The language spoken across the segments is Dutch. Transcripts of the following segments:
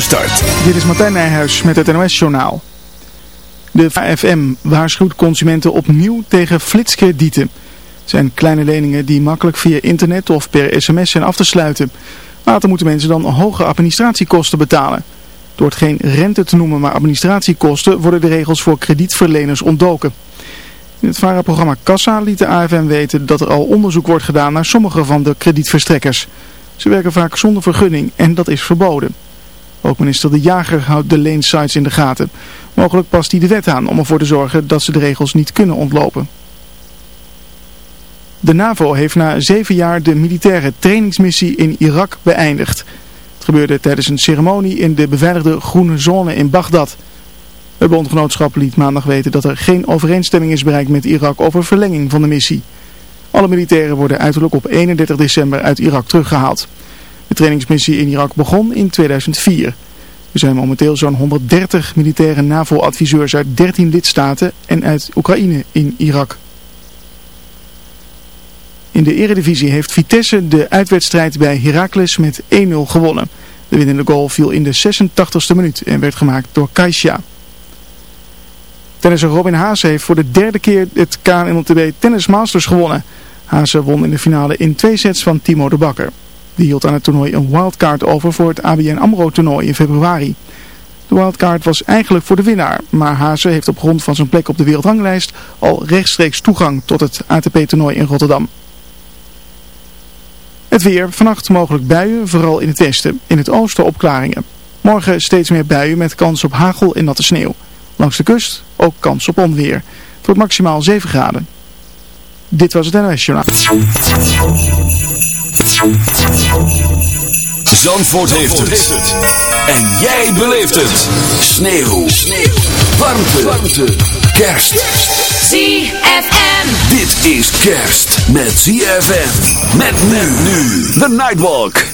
Start. Dit is Martijn Nijhuis met het NOS-journaal. De AFM waarschuwt consumenten opnieuw tegen flitskredieten. Het zijn kleine leningen die makkelijk via internet of per sms zijn af te sluiten. Later moeten mensen dan hoge administratiekosten betalen. Door het geen rente te noemen maar administratiekosten worden de regels voor kredietverleners ontdoken. In het VARA-programma Kassa liet de AFM weten dat er al onderzoek wordt gedaan naar sommige van de kredietverstrekkers. Ze werken vaak zonder vergunning en dat is verboden. Ook minister De Jager houdt de leensites in de gaten. Mogelijk past hij de wet aan om ervoor te zorgen dat ze de regels niet kunnen ontlopen. De NAVO heeft na zeven jaar de militaire trainingsmissie in Irak beëindigd. Het gebeurde tijdens een ceremonie in de beveiligde groene zone in Bagdad. Het bondgenootschap liet maandag weten dat er geen overeenstemming is bereikt met Irak over verlenging van de missie. Alle militairen worden uiterlijk op 31 december uit Irak teruggehaald. De trainingsmissie in Irak begon in 2004. Er zijn momenteel zo'n 130 militaire NAVO-adviseurs uit 13 lidstaten en uit Oekraïne in Irak. In de eredivisie heeft Vitesse de uitwedstrijd bij Heracles met 1-0 gewonnen. De winnende goal viel in de 86e minuut en werd gemaakt door Kaisha. Tennisser Robin Haase heeft voor de derde keer het KNLTB Tennis Masters gewonnen. Haase won in de finale in twee sets van Timo de Bakker. Die hield aan het toernooi een wildcard over voor het ABN AMRO toernooi in februari. De wildcard was eigenlijk voor de winnaar, maar Haase heeft op grond van zijn plek op de wereldranglijst al rechtstreeks toegang tot het ATP-toernooi in Rotterdam. Het weer, vannacht mogelijk buien, vooral in het westen, in het oosten opklaringen. Morgen steeds meer buien met kans op hagel en natte sneeuw. Langs de kust ook kans op onweer. Wordt maximaal 7 graden. Dit was het NOS Journaal. Zandvoort, heeft, het. En jij beleeft het. Sneeuw. Sneeuw. Warmte. Warmte. Kerst. ZFM. Dit is kerst met ZFM. Met men nu. The Nightwalk.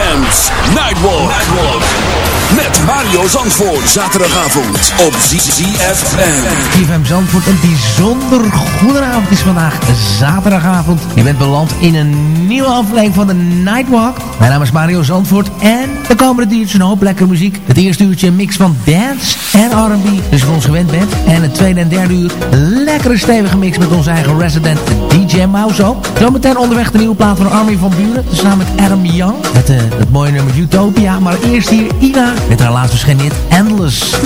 ZFM's Nightwalk. Nightwalk. Met Mario Zandvoort. Zaterdagavond op ZFM. CFM Zandvoort. Een bijzonder goedenavond is vandaag zaterdagavond. Je bent beland in een nieuwe aflevering van de Nightwalk. Mijn naam is Mario Zandvoort en de komende uurtje een hoop lekkere muziek. Het eerste uurtje een mix van dance en R&B, dus je ons gewend bent. En het tweede en derde uur lekkere stevige mix met onze eigen resident DJ Mauzo. Zometeen onderweg de nieuwe plaat van Army van Buren, samen met Adam Young. Met uh, het mooie nummer Utopia, maar eerst hier Ina met haar laatste verschenen hit Endless.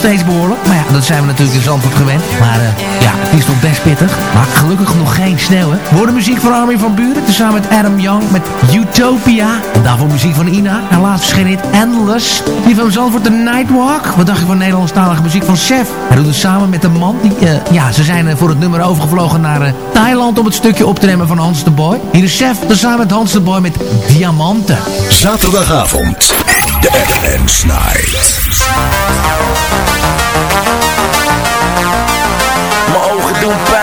Steeds behoorlijk. Maar ja, dat zijn we natuurlijk in Zandvoort gewend. Maar eh, ja, het is nog best pittig. Maar gelukkig nog geen sneeuw, hè. Worden muziek van Armin van Buren, tezamen met Adam Young met Utopia. Daarvoor muziek van Ina. En laatst verscheen dit Endless. CFM Zandvoort de Nightwalk. Wat dacht je van Nederlandstalige muziek van Chef? Hij doet het samen met een man die, eh, ja, ze zijn eh, voor het nummer overgevlogen naar Thailand om het stukje op te nemen van Hans de Boy. Hier is Chef, tezamen met Hans de Boy met Diamanten. Zaterdagavond. De Dance Night. Mijn ogen doen pijn,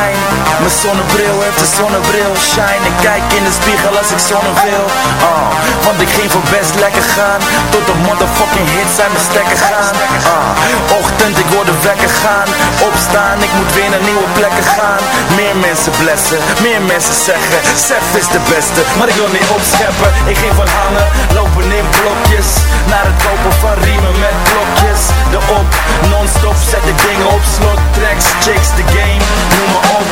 mijn zonnebril heeft een zonnebril. Shine, ik kijk in de spiegel als ik zonne wil. Uh, Want ik ging voor best lekker gaan. Tot de motherfucking hits zijn mijn stekker gaan. Uh, Ochtend, ik hoor de wekker gaan. Opstaan, ik moet weer naar nieuwe plekken gaan. Meer mensen blessen, meer mensen zeggen. Sef is de beste, maar ik wil niet opscheppen. Ik ging van hangen, lopen in blokjes. Naar het kopen van riemen met blokjes De op, non-stop zet ik dingen op. Slot Tracks, chicks, the game, noem me op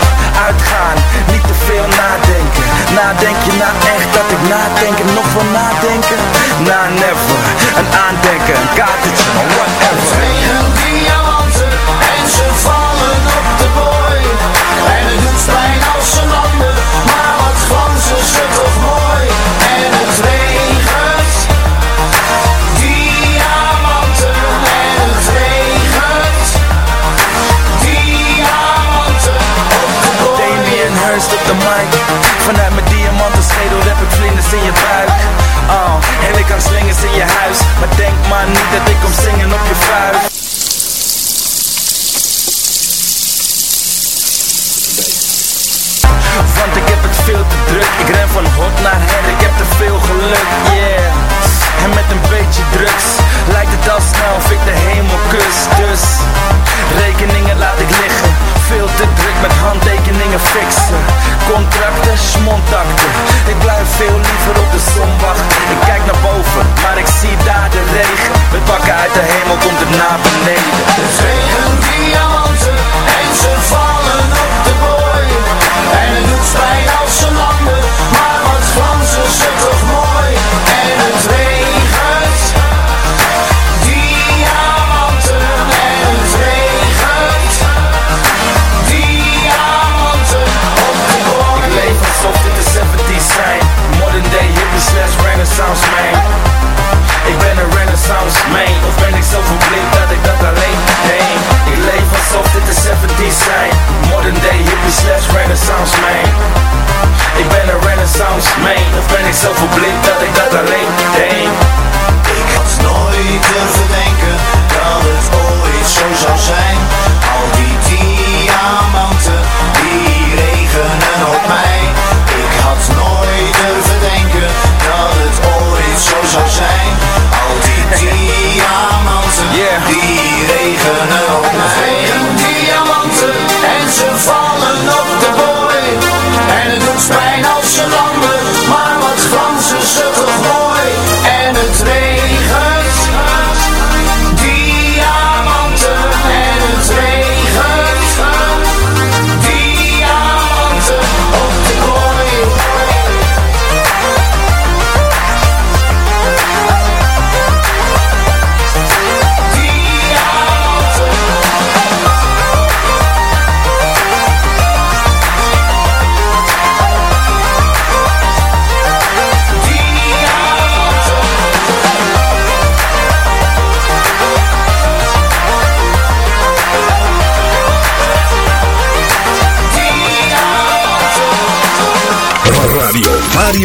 Uitgaan, niet te veel nadenken Nadenk je nou echt dat ik nadenken Nog van nadenken? Nah, never Een aandenken, een kaartetje, maar whatever diamanten en ze vallen op de boy. En het doet pijn als ze landen, maar wat glanzen ze toch. Je Oh, en ik kan slingers in je huis. Maar denk maar niet dat ik kom zingen op je vuist. Want ik heb het veel te druk. Ik ren van hot naar her, ik heb te veel geluk, yeah. En met een beetje drugs Lijkt het al snel of ik de hemel kus. Dus Rekeningen laat ik liggen. Veel te druk met handtekeningen fixen Contracten, smontakten Ik blijf veel liever op de zon wachten. Ik kijk naar boven, maar ik zie daar de regen. Met bakken uit de hemel komt het naar beneden. Het regent diamanten en ze vallen de 70's zijn Modern day hippie slash renaissance man Ik ben een renaissance man Of ben ik zo verblind dat ik dat alleen denk Ik had nooit durven denken dat het ooit zo zou zijn. Al die diamanten die regenen op mij. Ik had nooit durven denken dat het ooit zo zou zijn.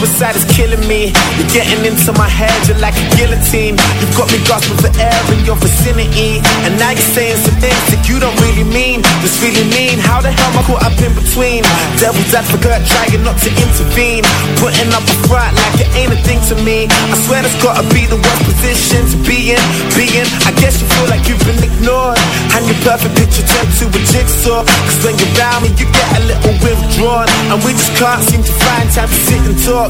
Suicide is killing me. You're getting into my head, you're like a guillotine. You've got me gasping for air in your vicinity. And now you're saying some things that you don't really mean. This really mean. How the hell am I caught up in between? Devil's advocate, trying not to intervene. Putting up a front like it ain't a thing to me. I swear that's gotta be the worst position to be in. Being, I guess you feel like you've been ignored. And your perfect picture turned to a jigsaw. Cause when you're around me, you get a little withdrawn. And we just can't seem to find time to sit and talk.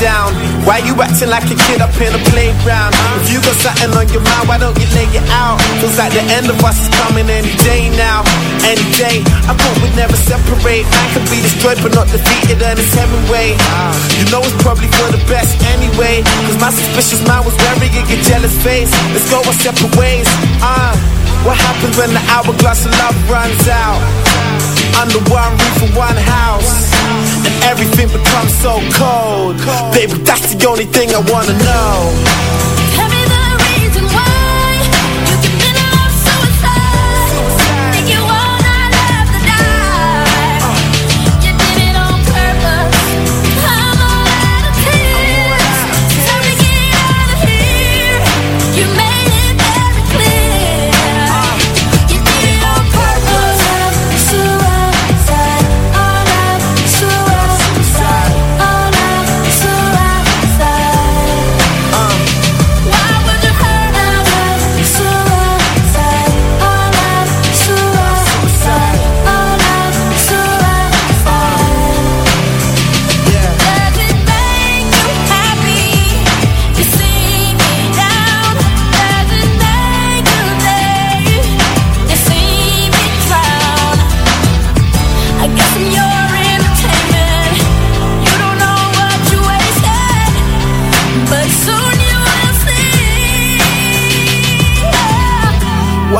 Down. Why you acting like a kid up in a playground? If you got something on your mind, why don't you lay it out? Feels like the end of us is coming any day now. Any day, I thought we'd never separate. I can be destroyed but not defeated, and it's Hemingway. You know it's probably for the best anyway. Cause my suspicious mind was wearing a jealous face. Let's go our separate ways. Uh, what happens when the hourglass of love runs out? Under one roof and one house. And everything becomes so cold. Baby, that's the only thing I wanna know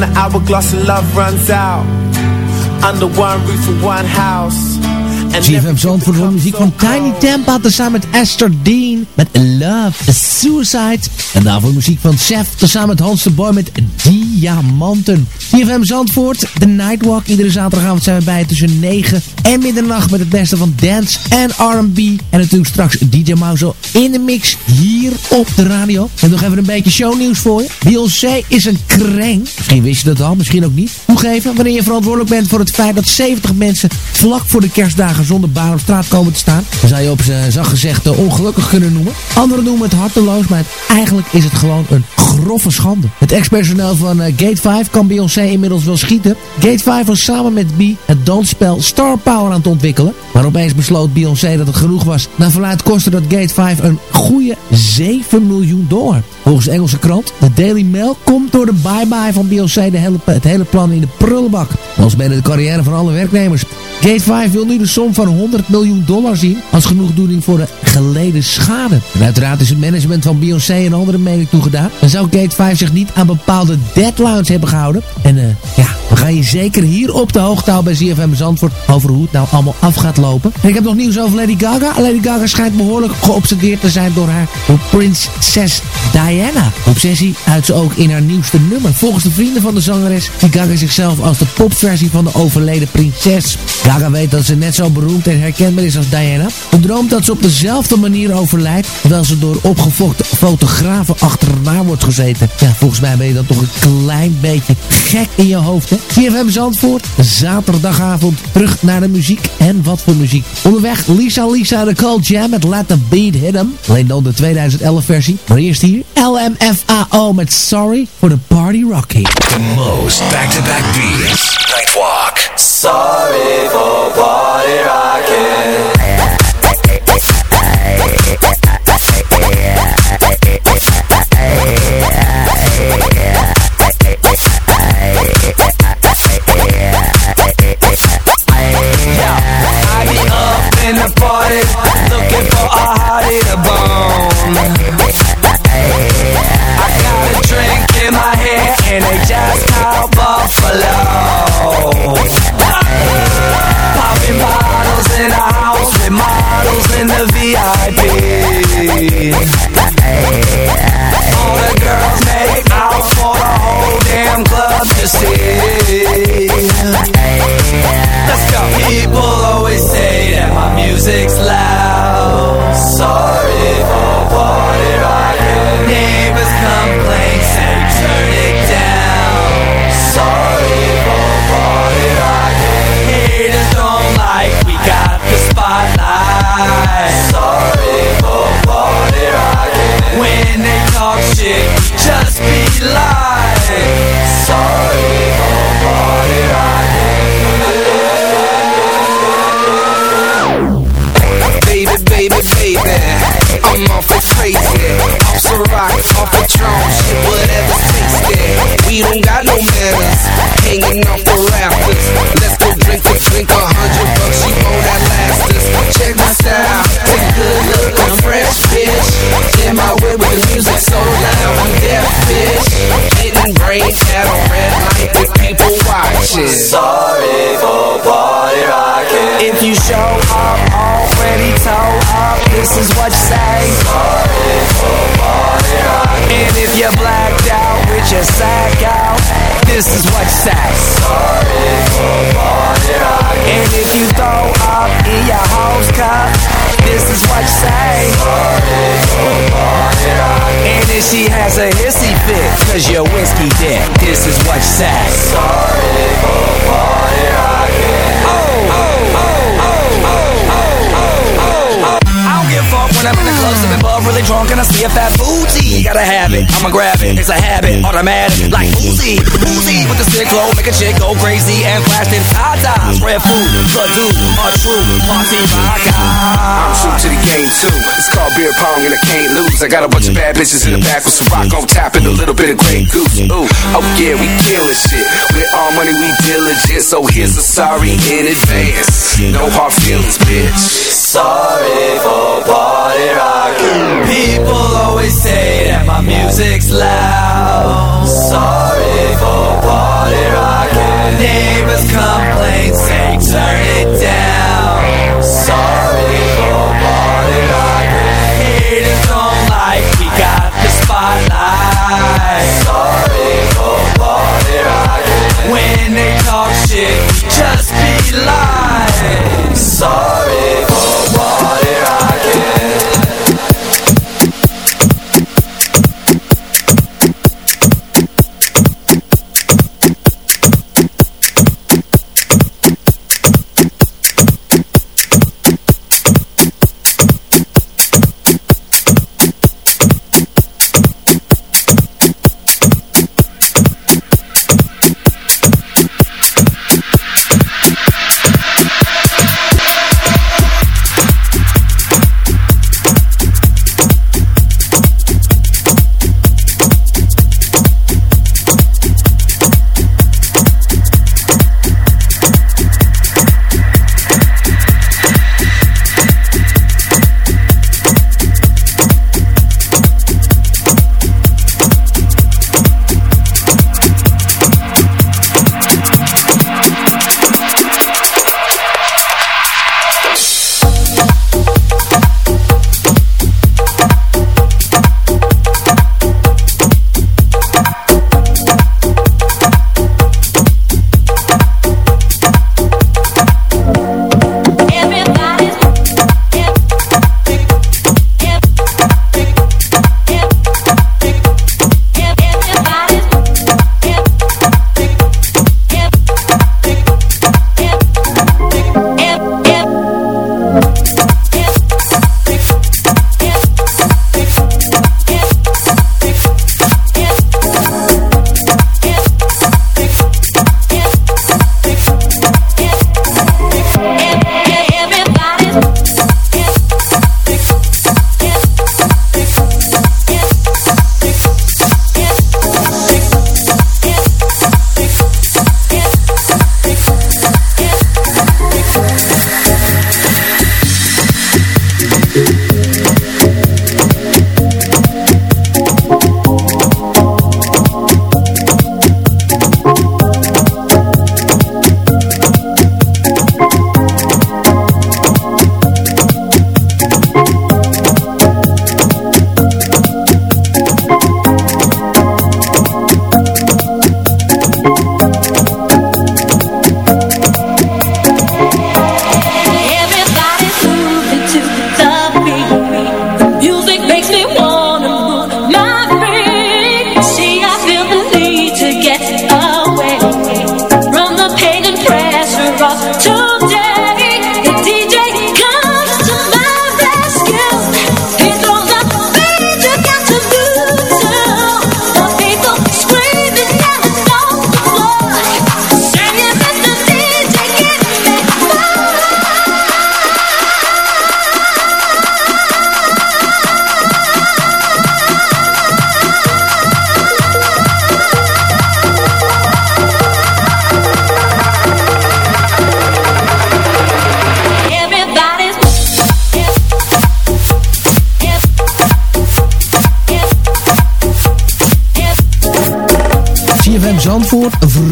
the hourglass of love runs out? Under one roof and one house GFM Zandvoort voor muziek van Tiny Tempa tezamen met Esther Dean met Love, a Suicide. En daarvoor muziek van Seth tezamen met Hans de Boy met Diamanten. GFM Zandvoort, de Nightwalk. Iedere zaterdagavond zijn we bij tussen 9 en middernacht met het beste van dance en R&B. En natuurlijk straks DJ Mauzo in de mix hier op de radio. En nog even een beetje shownieuws voor je. Beyoncé is een kreng. Misschien wist je dat al, misschien ook niet. Toegeven wanneer je verantwoordelijk bent voor het feit dat 70 mensen vlak voor de kerstdagen zonder baan op straat komen te staan. Dan zou je op zijn zacht gezegd eh, ongelukkig kunnen noemen. Anderen noemen het harteloos, maar eigenlijk is het gewoon een grove schande. Het ex-personeel van eh, Gate 5 kan Beyoncé inmiddels wel schieten. Gate 5 was samen met B het dansspel Star Power aan het ontwikkelen. Maar opeens besloot Beyoncé dat het genoeg was. Naar verluid kostte dat Gate 5 een goede 7 miljoen dollar. Volgens de Engelse krant, de Daily Mail, komt door de bye-bye van Beyoncé de hele, het hele plan in de prullenbak. Als bijna de carrière van alle werknemers. Gate 5 wil nu de som van 100 miljoen dollar zien als genoegdoening voor de geleden schade. En uiteraard is het management van Beyoncé een andere mening toegedaan. En zou Gate 5 zich niet aan bepaalde deadlines hebben gehouden. En eh, ja, gaan je zeker hier op de hoogte houden bij ZFM Zandvoort over hoe het nou allemaal af gaat lopen. En ik heb nog nieuws over Lady Gaga. Lady Gaga schijnt behoorlijk geobsedeerd te zijn door haar prinses Diana. Obsessie uit ze ook in haar nieuwste nummer. Volgens de vrienden van de zangeres ziet Gaga zichzelf als de popversie van de overleden prinses. Gaga weet dat ze net zo beroemd en herkenbaar is als Diana. Ze droomt dat ze op dezelfde manier overlijdt, terwijl ze door opgefokte fotografen achterna wordt gezeten. Ja, volgens mij ben je dan toch een klein beetje gek in je hoofd, hè? CFM Zandvoort, zaterdagavond, terug naar de muziek. En wat voor muziek. Onderweg Lisa Lisa de Cold Jam met Let the Beat Hit 'em. Alleen dan de 2011 versie. Maar eerst hier LMFAO met Sorry for the Party Rocky. The most back-to-back beats. Nightwalk. Sorry for party rocking. In the party, looking for a hottie to bone. I got a drink in my hand, and they just called Buffalo. Popping bottles in a house with models in the VIP. All the girls make out for the whole damn club to see. Bub, really drunk and I see a fat booty. Gotta have it, I'ma grab it. It's a habit, automatic, like Uzi, Uzi with the stick glow, make a chick go crazy and flash them tatas. Red food, blood dude, untrue, party vodka. I'm true to the game too. It's called beer pong and I can't lose. I got a bunch of bad bitches in the back with some rock on tap and a little bit of Grey Goose. Ooh, oh yeah, we killing shit. With all money we diligent, so here's a sorry in advance. No hard feelings, bitch. Sorry for party rocking. People always say that my music's loud. Sorry for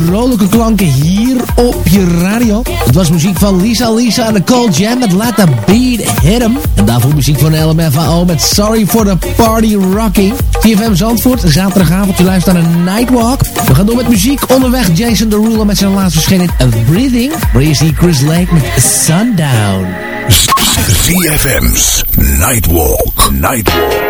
vrolijke klanken hier op je radio. Het was muziek van Lisa Lisa aan de Cold Jam met Let the Beat Hit Em. En daarvoor muziek van LMFAO met Sorry for the Party Rocking. CFM Zandvoort, zaterdagavond, je luistert naar een Nightwalk. We gaan door met muziek onderweg. Jason Derulo met zijn laatste verschenen Breathing. Maar Chris Lake met Sundown. ZFM's Nightwalk. Nightwalk.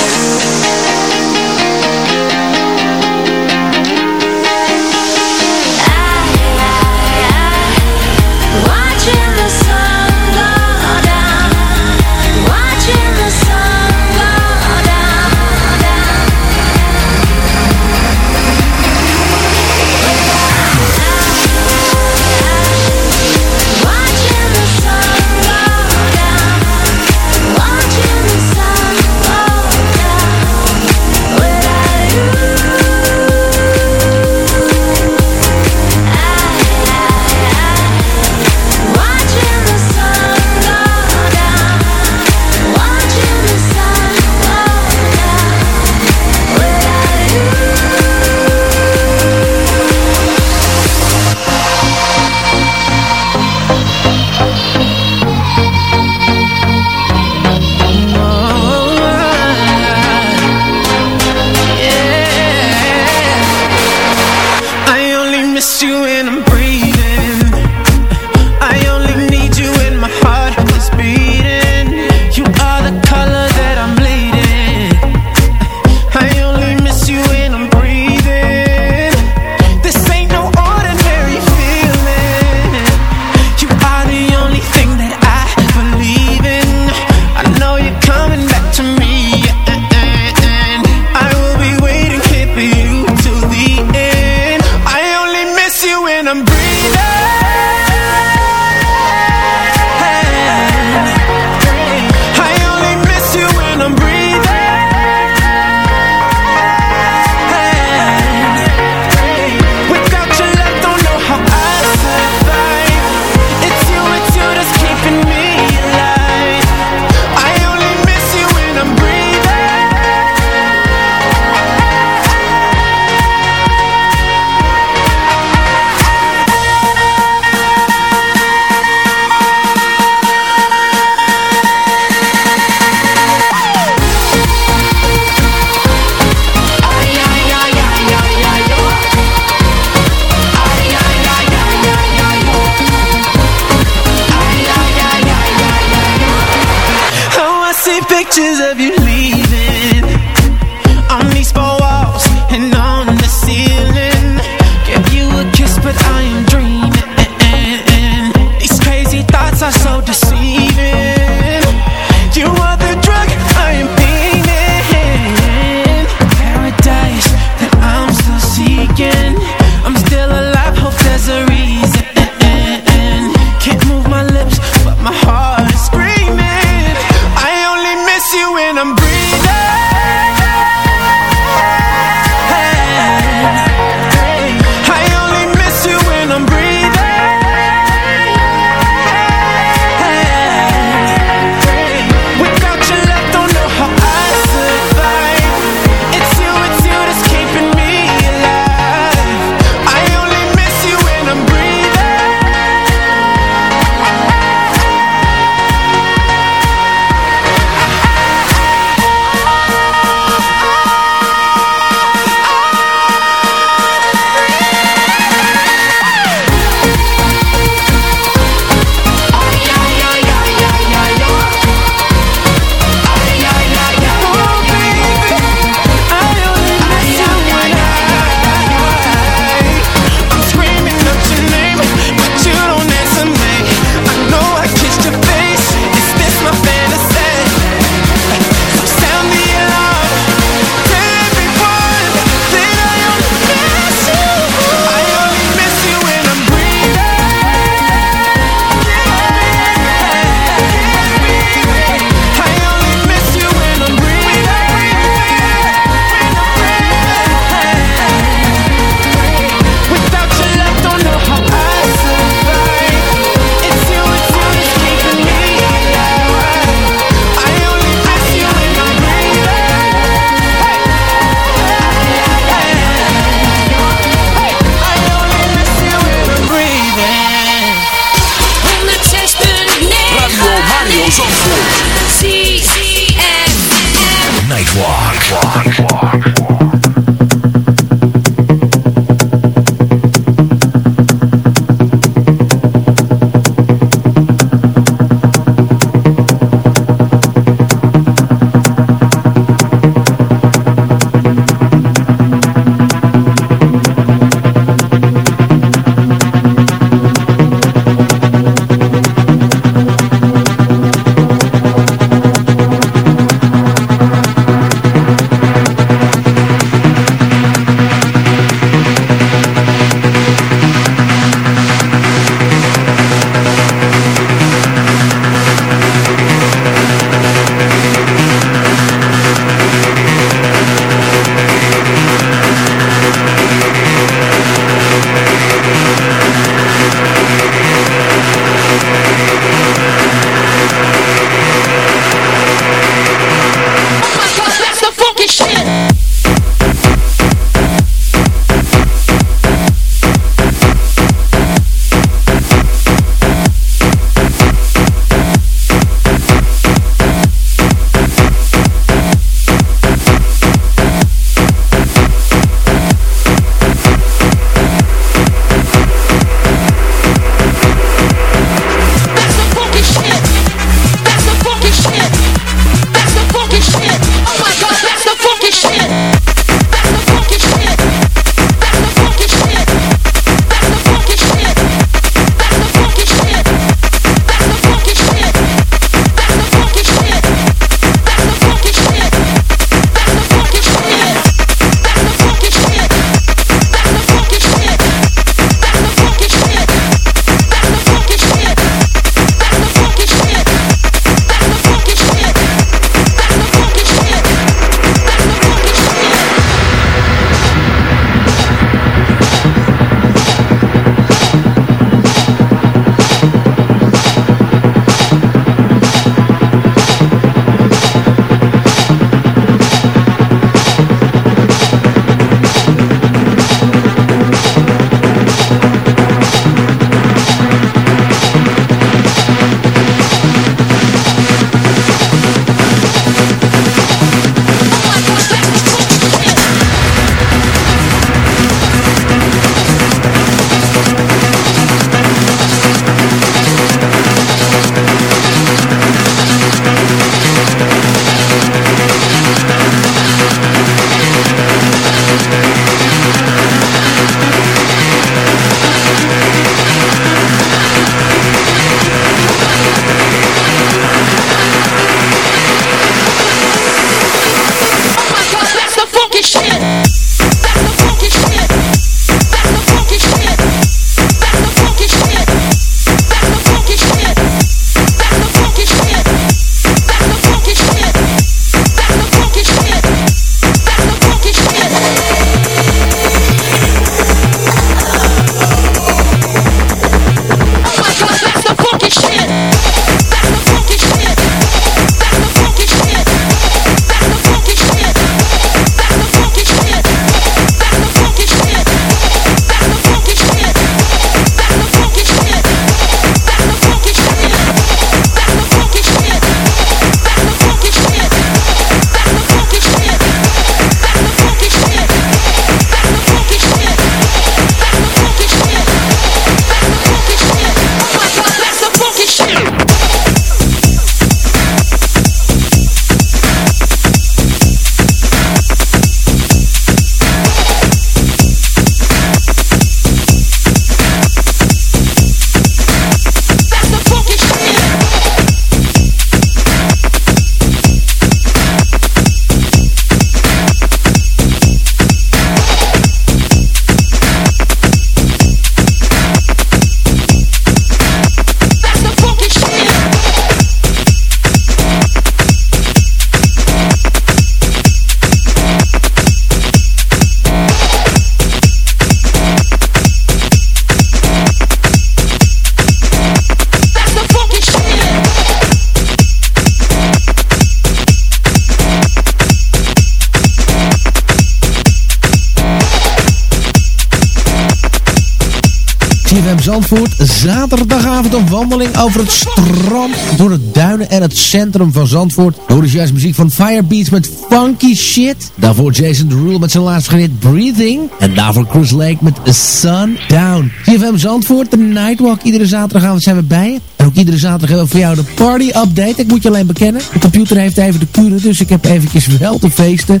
Zandvoort. Zaterdagavond een wandeling over het strand, door de duinen en het centrum van Zandvoort. Hoor dus juist muziek van Firebeats met Funky Shit. Daarvoor Jason Derulo met zijn laatste hit Breathing. En daarvoor Chris Lake met Sundown. CFM Zandvoort, de Nightwalk. Iedere zaterdagavond zijn we bij je. En ook iedere zaterdag hebben we voor jou de party update. Ik moet je alleen bekennen. De computer heeft even de kuren, dus ik heb eventjes wel te feesten.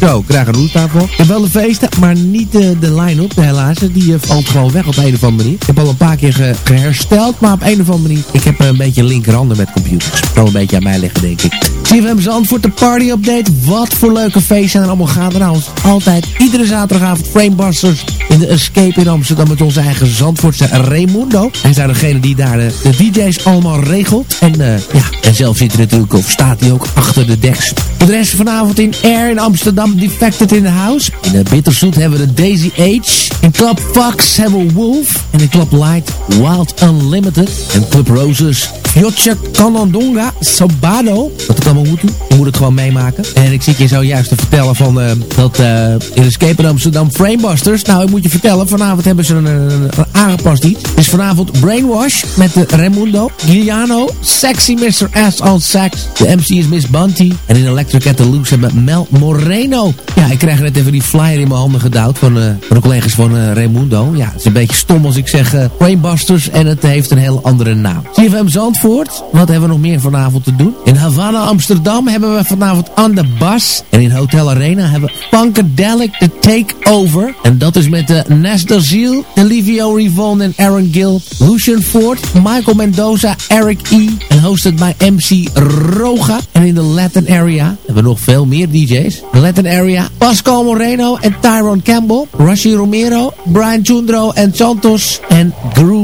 Zo, krijg een roetafel. Ik heb wel de feesten, maar niet de, de line-up, helaas. Die uh, valt gewoon weg op een of andere manier. Ik heb al een paar keer ge, gehersteld, maar op een of andere manier... Ik heb uh, een beetje linkerhanden met computers. Zal een beetje aan mij liggen, denk ik. CFM Zandvoort, de party update. Wat voor leuke feesten zijn er allemaal gaande. Nou, altijd iedere zaterdagavond Framebusters in de Escape in Amsterdam... met onze eigen Zandvoortse Raimundo. Hij is daar degene die daar de, de DJ's allemaal regelt. En ja, en zelf zit hij natuurlijk, of staat hij ook achter de. Voor de rest vanavond in Air in Amsterdam, Defected in the House. In de Bitterzoet hebben we de Daisy Age. In Club Fox hebben we Wolf. En in Club Light, Wild Unlimited. En Club Roses, Fjotje Kanandonga, Sabado. Wat ik allemaal moet doen, je moet het gewoon meemaken. En ik zit je zojuist te vertellen van uh, dat uh, in Escape in Amsterdam Framebusters. Nou, ik moet je vertellen, vanavond hebben ze een, een, een aangepast iets. Dus vanavond Brainwash met de Raimundo, Giuliano, Sexy Mr. S on Sax. De MC is Miss Bunty. En in Electric at the Loops hebben Mel Moreno. Ja, ik krijg net even die flyer in mijn handen gedouwd van, uh, van de collega's van uh, Raimundo. Ja, het is een beetje stom als ik zeg uh, Brainbusters en het heeft een heel andere naam. CFM Zandvoort, wat hebben we nog meer vanavond te doen? In Havana, Amsterdam hebben we vanavond aan de bas. En in Hotel Arena hebben we Funkadelic The Takeover. En dat is met de Nestor Ziel, Olivio Rivon en Aaron Gill, Lucian Ford, Michael Mendoza, Eric E. En hosted bij MC Roga. En in de Latin Area hebben we nog veel meer DJ's. Latin Area, Pascal Moreno en Tyrone Campbell, Rashi Romero, Brian Chundro en Santos en Groove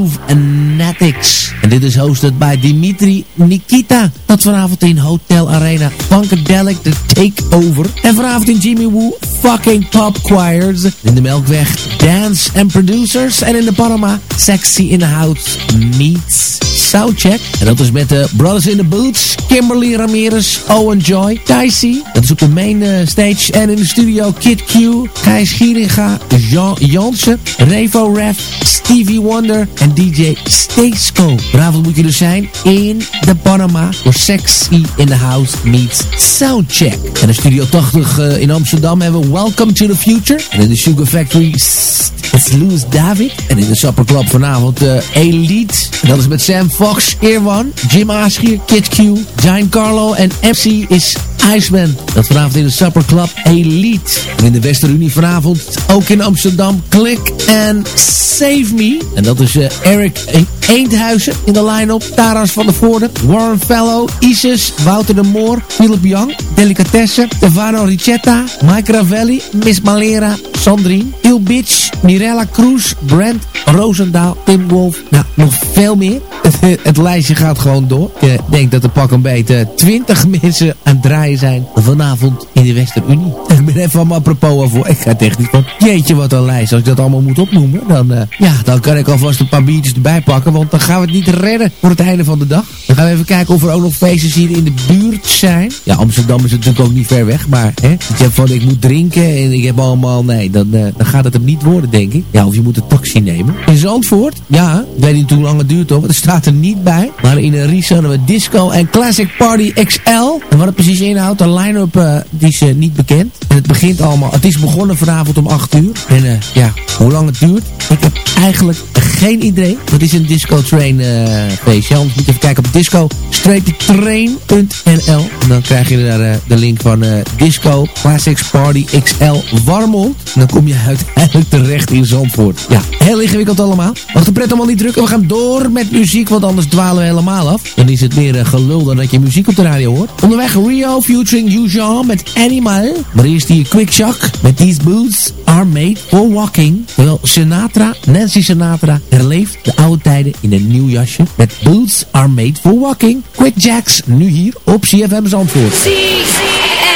Natics. En dit is hosted bij Dimitri Nikita. Dat vanavond in Hotel Arena. Funkadelic The Takeover. En vanavond in Jimmy Woo, Fucking Pop Choirs. In de Melkweg, Dance and Producers. En in de Panama, Sexy in the House meets Soundcheck. En dat is met de Brothers in the Boots, Kimberly Ramirez, Owen Joy, Dicey. Dat is op de main uh, stage. En in de studio Kid Q, Gijs Gieringa, Jean Jansen, Revo Ref, Stevie Wonder en DJ Staceko. Vanavond moet je er zijn in de Panama voor Sexy in the House meets Soundcheck. En in Studio 80 uh, in Amsterdam hebben we Welcome to the Future. En in de Sugar Factory is Louis David. En in de Supper Club vanavond uh, Elite. En dat is met Sam Fox, Irwan, Jim Aschier, Kid Q, Giancarlo en MC is Iceman. Dat vanavond in de Supper Club Elite. En in de Westerunie vanavond ook in Amsterdam Click and Save Me. En dat is uh, Eric Eendhuizen in de line-up. Taras van der Voorde, Warren Fellow, Isis, Wouter de Moor, Philip Young, Delicatesse, Stefano Ricetta, Mike Ravelli, Miss Malera, Sandrine, Il Bitch, Mirella Cruz, Brent Roosendaal, Tim Wolf. Nou, nog veel meer. Het, lijstje gaat gewoon door. Ik denk dat er pak een beetje 20 mensen aan het draaien zijn vanavond in de Westerunie. Ik ben even van apropos voor. Ik ga echt niet van, jeetje wat een lijst. Als ik dat allemaal moet opnoemen, dan, uh, ja, dan kan ik alvast een paar biertjes erbij pakken. Want dan gaan we het niet redden voor het einde van de dag. Dan gaan we even kijken of er ook nog feestjes hier in de buurt zijn. Ja, Amsterdam is natuurlijk ook niet ver weg. Maar hè, hebt van ik moet drinken en ik heb allemaal... Nee, dan, uh, dan gaat het hem niet worden, denk ik. Ja, of je moet een taxi nemen. In Zandvoort, ja, ik weet niet hoe lang het duurt hoor. Want er staat er niet bij. Maar in een hadden we Disco en Classic Party XL. En wat het precies inhoudt, de line-up uh, die is uh, niet bekend. En het begint allemaal, het is begonnen vanavond om 8 uur. En uh, ja, hoe lang het duurt, ik heb eigenlijk geen idee. Dat is een Disco Train. Anders moet je even kijken op disco-train.nl. En dan krijg je daar de link van Disco Classics Party XL Warmond. En dan kom je uiteindelijk terecht in Zandvoort. Ja, heel ingewikkeld allemaal. Mag de pret allemaal niet drukken. We gaan door met muziek, want anders dwalen we helemaal af. Dan is het meer gelul dan dat je muziek op de radio hoort. Onderweg Rio featuring Yujan met Animal. Maar eerst die Quick Shock met These Boots Are Made For Walking. Terwijl Sinatra, Nancy Sinatra, herleeft de oude tijden in een nieuw jasje. Met Boots Are Made For Walking. Quick Jacks, nu hier op CFM Zandvoort. Boots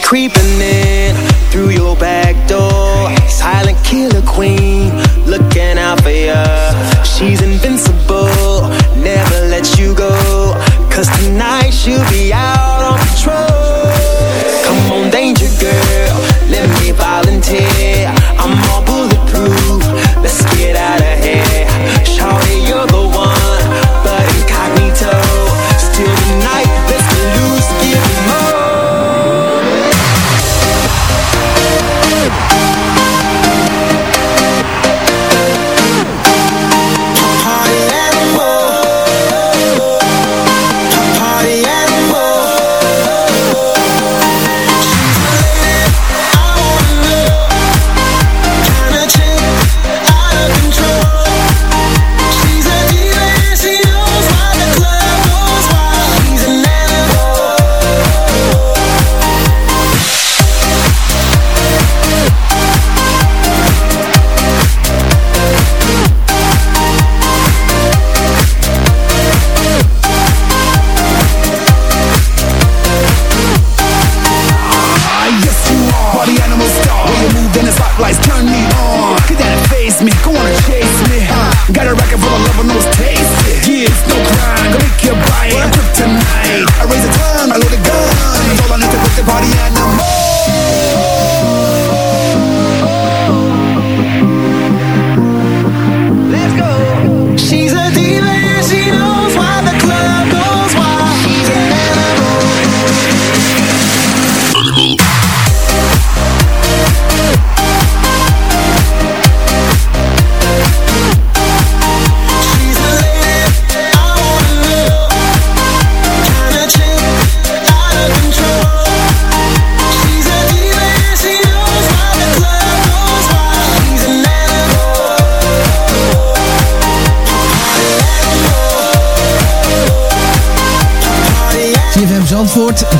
creeping in through your back door. Silent killer queen,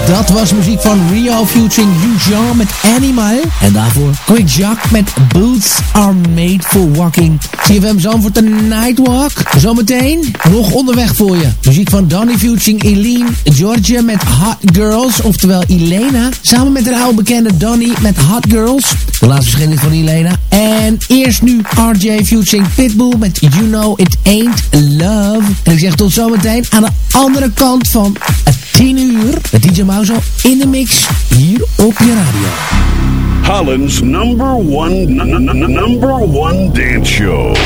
Dat was muziek van Rio featuring Jean met Animal. En daarvoor Quick Jack met Boots Are Made For Walking. CFM Zandvoort de Nightwalk. Zometeen nog onderweg voor je. Muziek van Donny featuring Eileen. Georgia met Hot Girls. Oftewel Elena. Samen met haar oude bekende Donny met Hot Girls. De laatste verschijning van Elena. En eerst nu RJ featuring Pitbull met You Know It Ain't Love. En ik zeg tot zometeen aan de andere kant van het 10 uur. Met DJ Mauzo in de mix hier op je radio. Holland's number one number one dance show.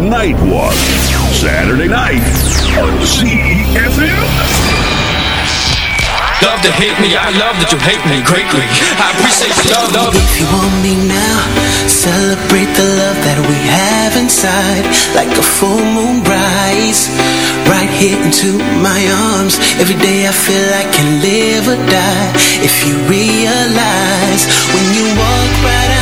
Nightwalk. Saturday night on. Love to hate me, I love that you hate me greatly. I appreciate the love, love. If you want me now, celebrate the love that we have inside. Like a full moon rise, right here into my arms. Every day I feel I can live or die. If you realize when you walk right out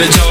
the jaw.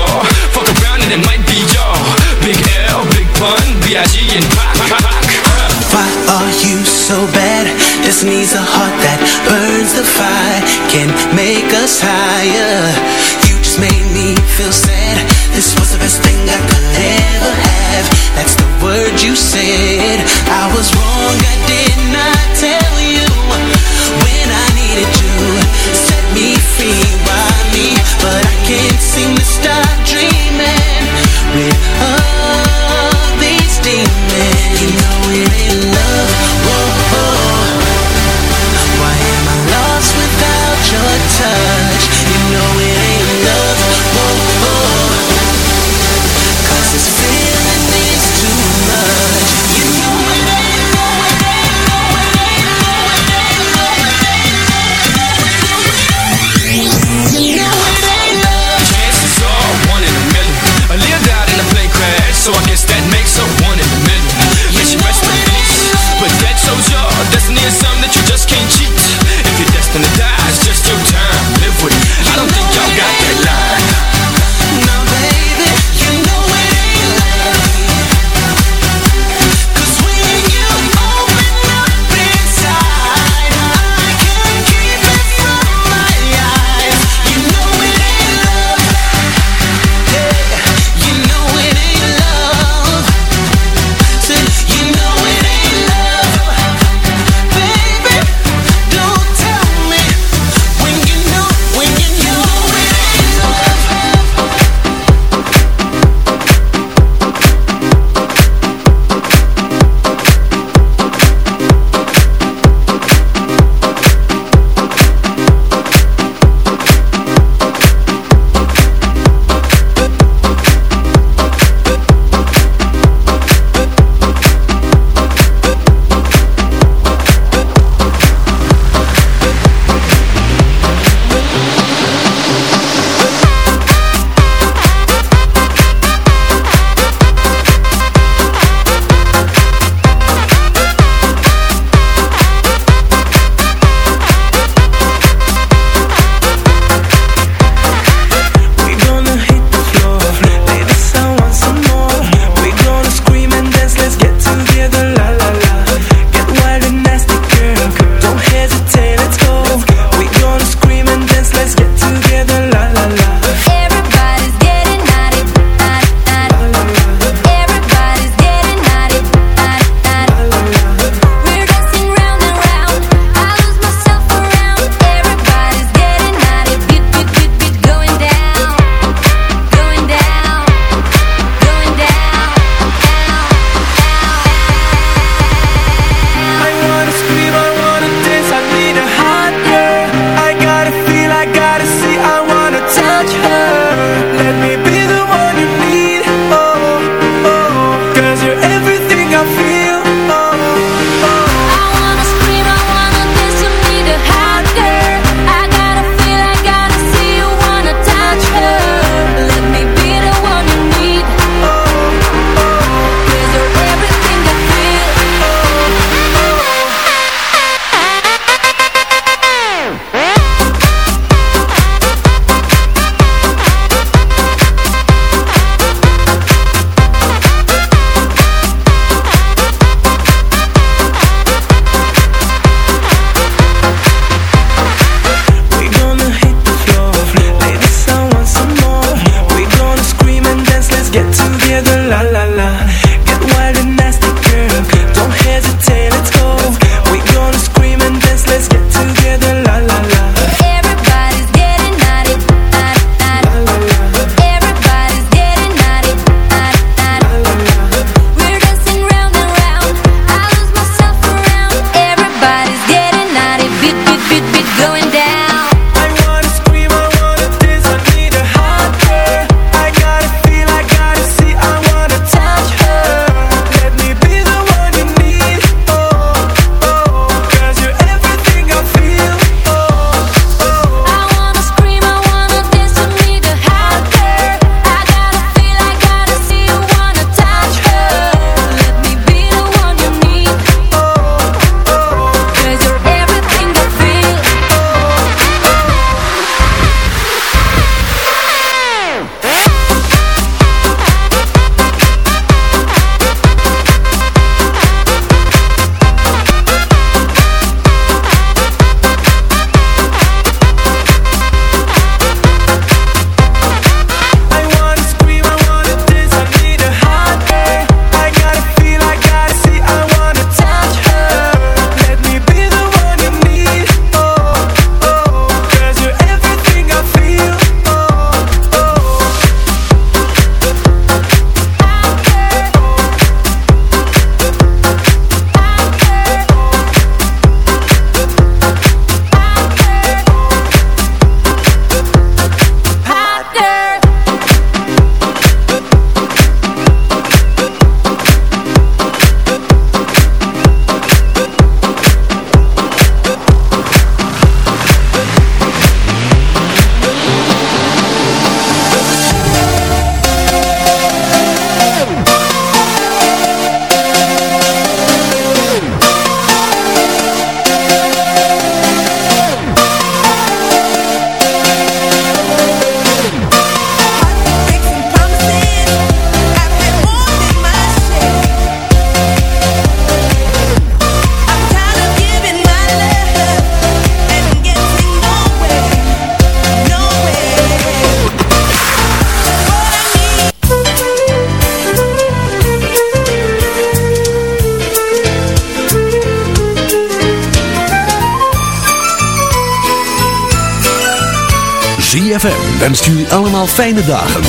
Fijne dagen.